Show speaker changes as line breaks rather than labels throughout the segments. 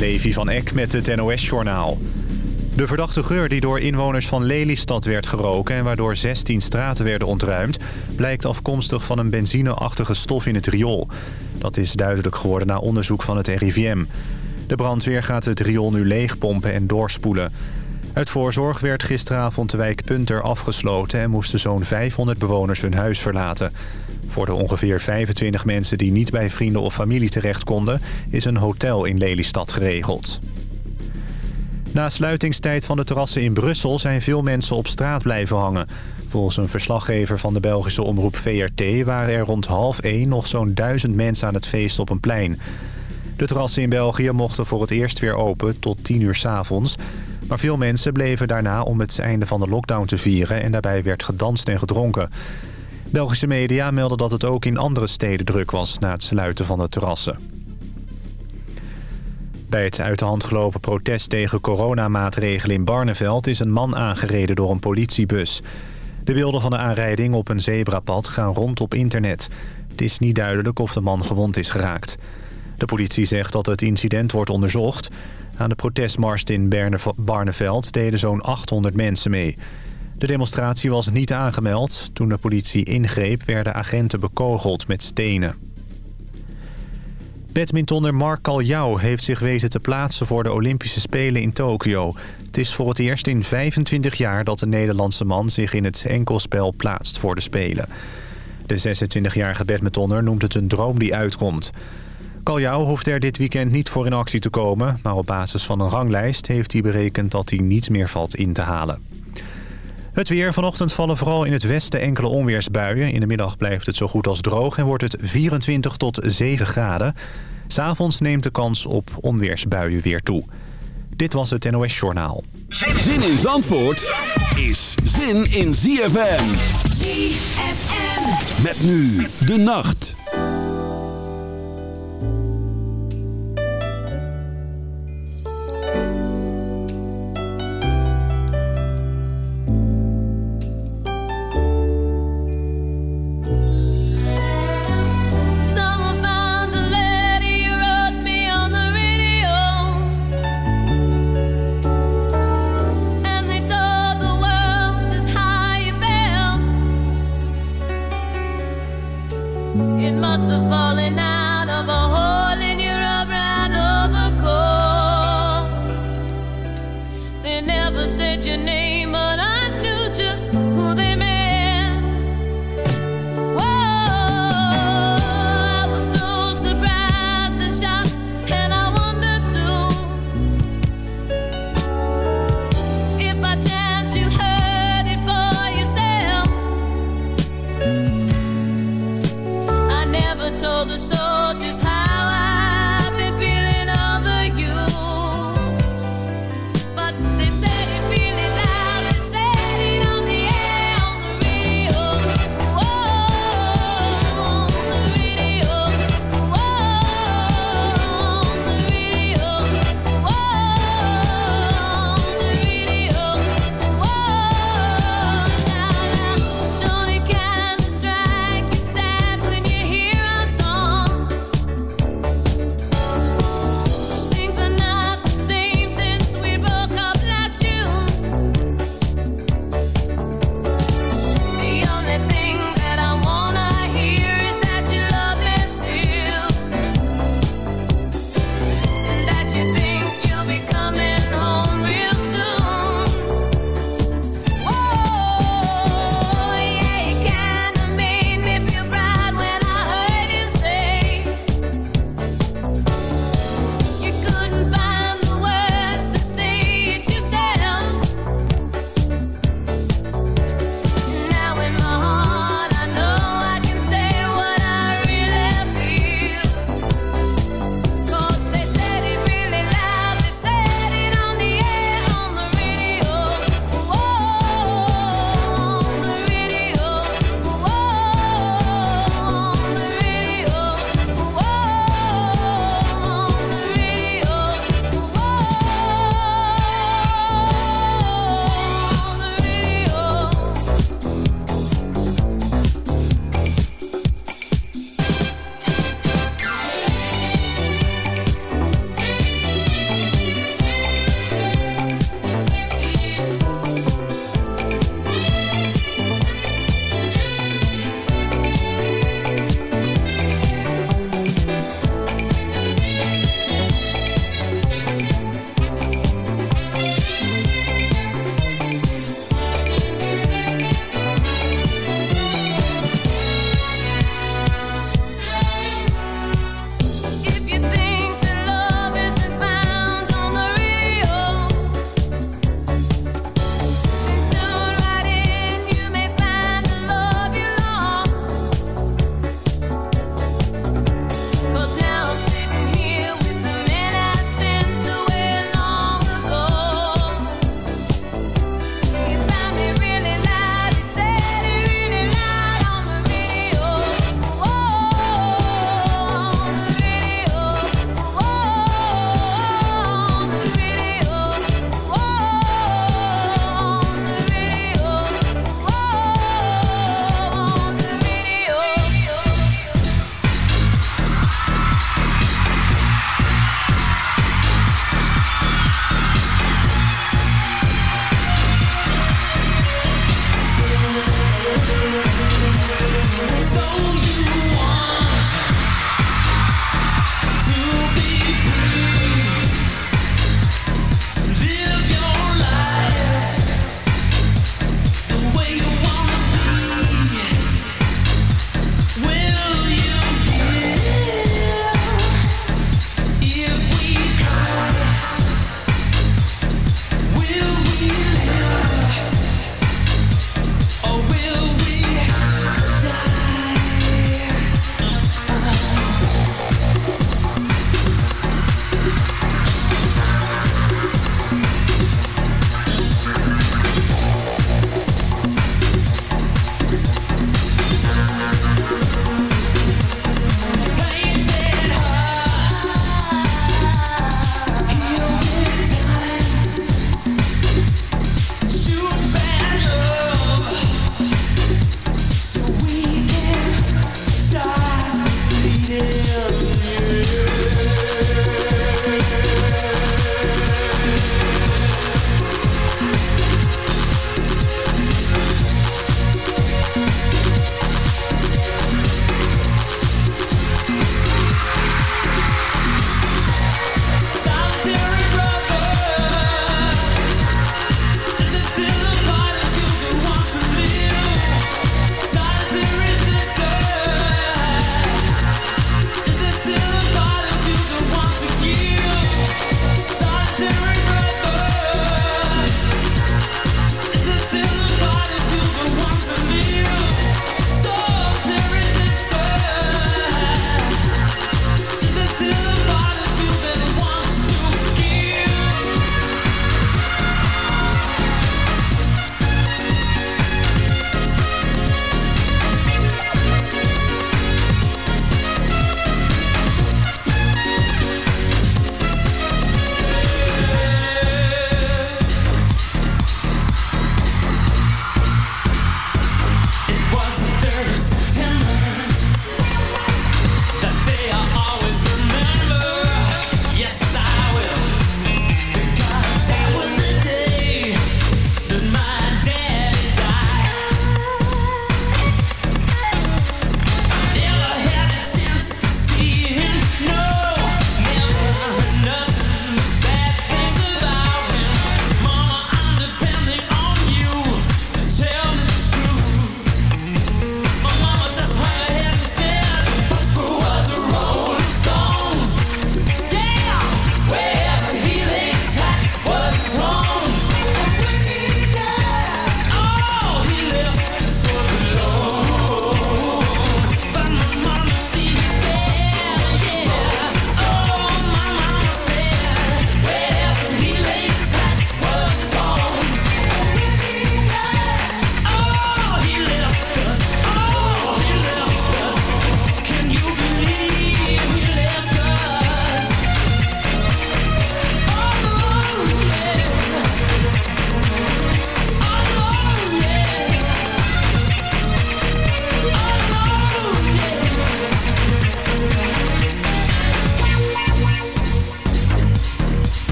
Levi van Eck met het NOS-journaal. De verdachte geur die door inwoners van Lelystad werd geroken... en waardoor 16 straten werden ontruimd... blijkt afkomstig van een benzineachtige stof in het riool. Dat is duidelijk geworden na onderzoek van het RIVM. De brandweer gaat het riool nu leegpompen en doorspoelen. Uit voorzorg werd gisteravond de wijk Punter afgesloten... en moesten zo'n 500 bewoners hun huis verlaten. Voor de ongeveer 25 mensen die niet bij vrienden of familie terecht konden... is een hotel in Lelystad geregeld. Na sluitingstijd van de terrassen in Brussel zijn veel mensen op straat blijven hangen. Volgens een verslaggever van de Belgische omroep VRT... waren er rond half één nog zo'n duizend mensen aan het feest op een plein. De terrassen in België mochten voor het eerst weer open tot 10 uur s avonds. Maar veel mensen bleven daarna om het einde van de lockdown te vieren... en daarbij werd gedanst en gedronken. Belgische media melden dat het ook in andere steden druk was... na het sluiten van de terrassen. Bij het uit de hand gelopen protest tegen coronamaatregelen in Barneveld... is een man aangereden door een politiebus. De beelden van de aanrijding op een zebrapad gaan rond op internet. Het is niet duidelijk of de man gewond is geraakt. De politie zegt dat het incident wordt onderzocht. Aan de protestmars in Barneveld deden zo'n 800 mensen mee. De demonstratie was niet aangemeld. Toen de politie ingreep werden agenten bekogeld met stenen. Badmintonner Mark Kaljau heeft zich weten te plaatsen voor de Olympische Spelen in Tokio. Het is voor het eerst in 25 jaar dat de Nederlandse man zich in het enkelspel plaatst voor de Spelen. De 26-jarige badmintonner noemt het een droom die uitkomt. Kaljau hoeft er dit weekend niet voor in actie te komen... maar op basis van een ranglijst heeft hij berekend dat hij niet meer valt in te halen. Het weer. Vanochtend vallen vooral in het westen enkele onweersbuien. In de middag blijft het zo goed als droog en wordt het 24 tot 7 graden. S'avonds neemt de kans op onweersbuien weer toe. Dit was het NOS Journaal.
Zin in Zandvoort is zin in ZFM.
ZFM.
Met nu de nacht.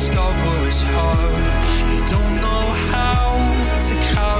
discover it's hard. You don't know how to carry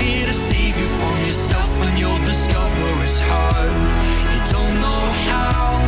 Here to save you from yourself you'll discover it's hard. You don't know how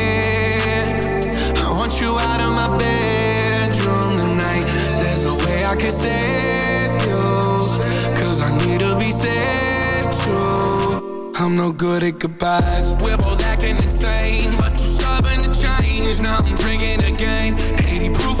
save you. Cause I need to be saved too. I'm no good at goodbyes. We're both acting insane But you're stubborn to change. Now I'm drinking again. 80 proof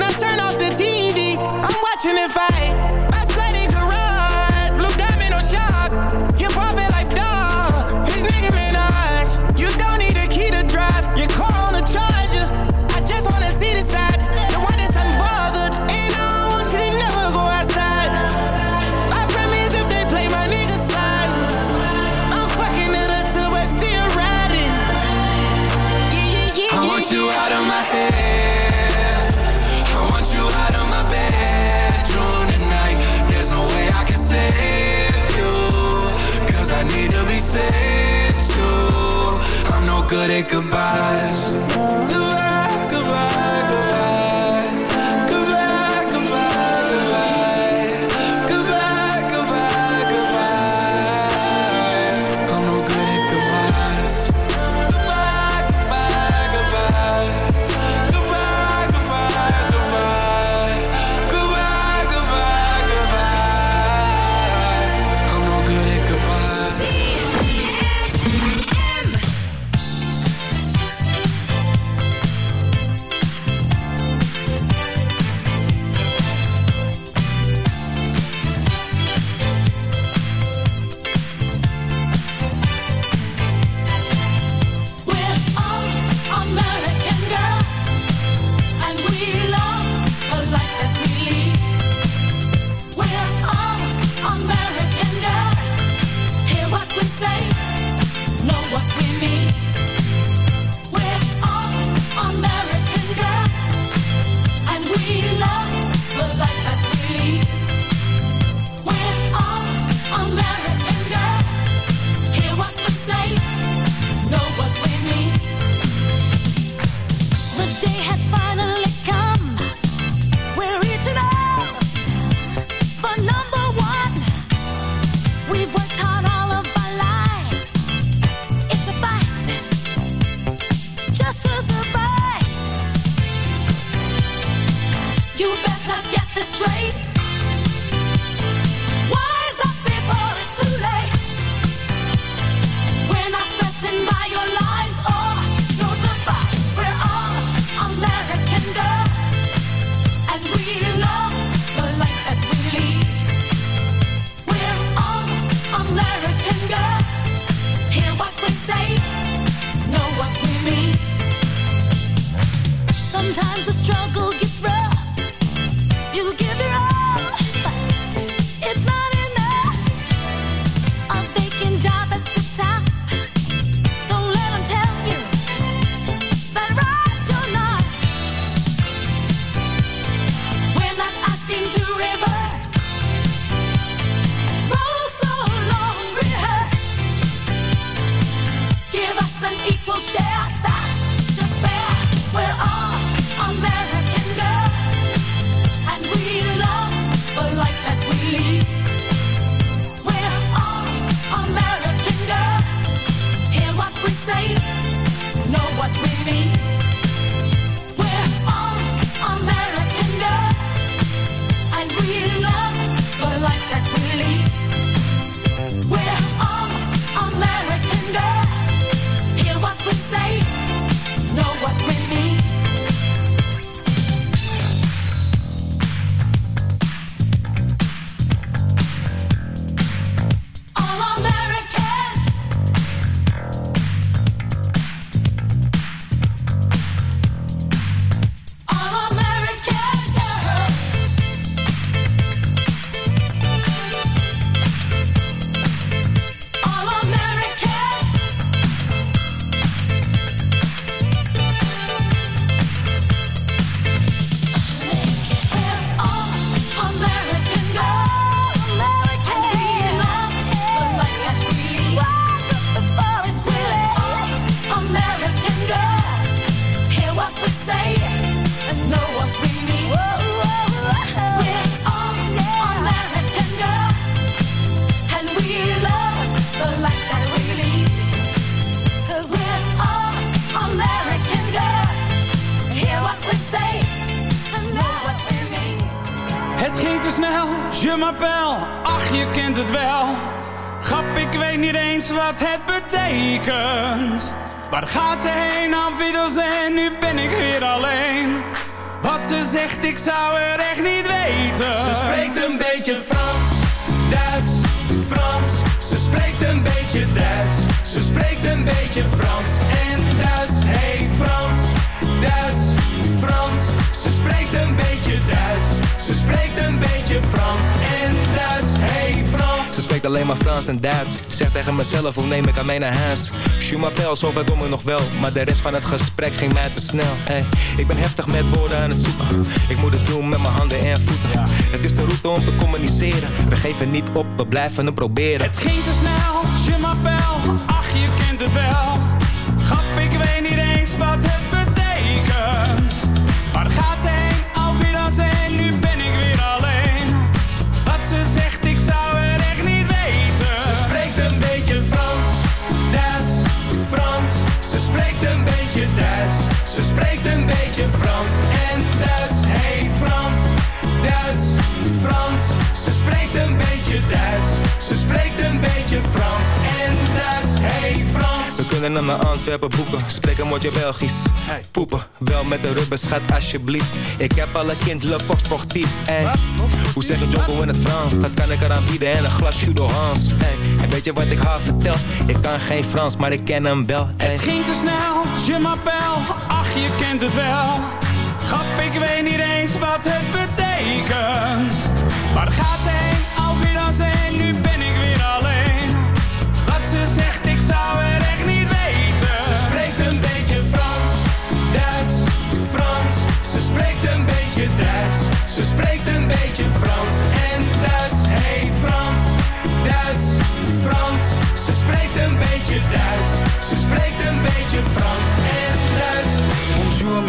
good at goodbyes
gaat ze heen, afwiddels en nu ben ik weer alleen. Wat ze zegt, ik zou er echt niet weten.
Ze spreekt een beetje Frans, Duits, Frans. Ze spreekt een beetje Duits. Ze spreekt een beetje Frans en Duits. Hey Frans, spreekt
alleen maar Frans en Duits. Zeg tegen mezelf, hoe neem ik aan mee naar huis? M'appelle, zover kom ik nog wel. Maar de rest van het gesprek ging mij te snel. Hey, ik ben heftig met woorden aan het zoeken. Ik moet het doen met mijn handen en voeten. Het is de route om te communiceren. We geven niet op, we blijven het proberen.
Het ging te snel, en
Duits. Hey Frans, Duits, Frans. Ze spreekt een beetje Duits. Ze spreekt een beetje Frans en Duits. Hey Frans.
We kunnen naar Antwerpen boeken, spreek een woordje Belgisch. Poepen, wel met de rubber, schat alsjeblieft. Ik heb alle kindelijk ook sportief, ey. Hoe zeg je Jocko in het Frans? Dat kan ik eraan bieden en een glas Judo Hans. En weet je wat ik haar vertel? Ik kan geen Frans, maar ik ken hem wel. Ey.
Het ging te snel, je m'appelle, ach je kent het wel. Ik weet niet eens wat het betekent. Waar gaat ze heen, alweer en nu ben ik weer alleen. Wat ze zegt, ik zou er echt niet weten.
Ze spreekt een beetje Frans, Duits, Frans. Ze spreekt een beetje Duits. Ze spreekt een beetje Frans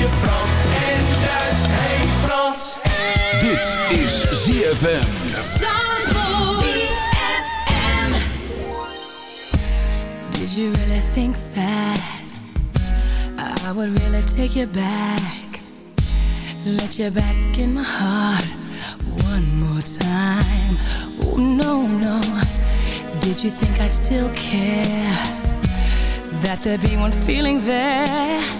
een beetje Frans en Duits. Hey Frans.
Dit is ZFM.
Did you really think that I would really take you back? Let you back in my heart one more time. Oh, no, no. Did you think I'd still care? That there'd be one feeling there?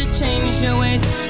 To change your ways.